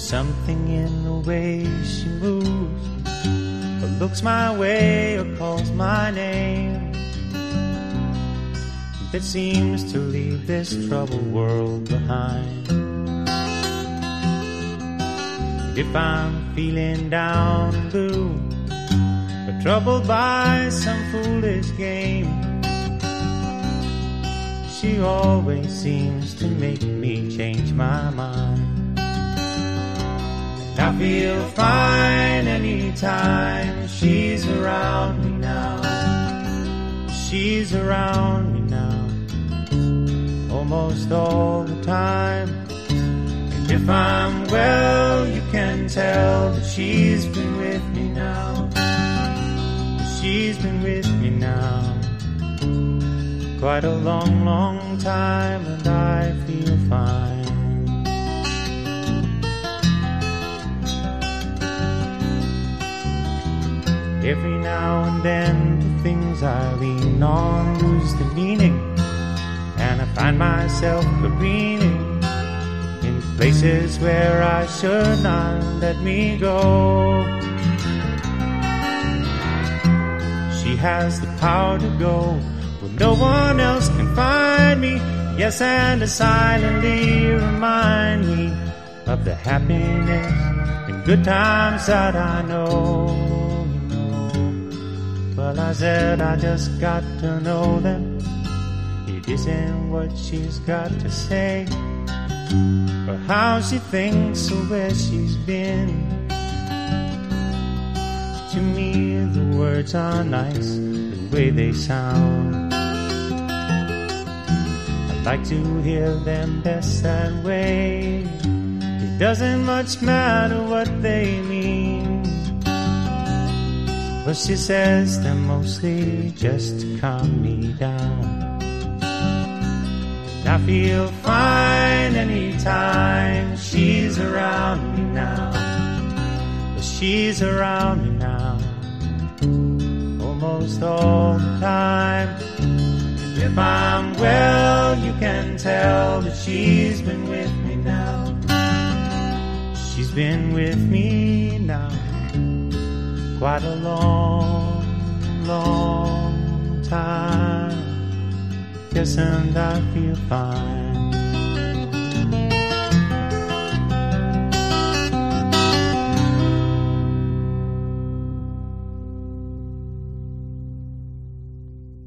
something in the way she moves, or looks my way, or calls my name, that seems to leave this troubled world behind. If I'm feeling down and blue, or troubled by some foolish game, she always seems to make me change my mind. I feel fine anytime she's around me now. She's around me now, almost all the time. And if I'm well, you can tell that she's been with me now. She's been with me now quite a long, long time, and I feel fine. Every now and then, the things I lean on lose the meaning, and I find myself careening in places where I should not let me go. She has the power to go where no one else can find me. Yes, and to silently remind me of the happiness and good times that I know. Well, I said I just got to know them. It isn't what she's got to say, or how she thinks, or where she's been. To me, the words are nice the way they sound. I like to hear them best that way. It doesn't much matter what they mean. But she says them mostly just to calm me down. And I feel fine anytime she's around me now. But She's around me now, almost all the time. If I'm well, you can tell that she's been with me now. She's been with me now, quite a long, long time. Yes, and I feel fine.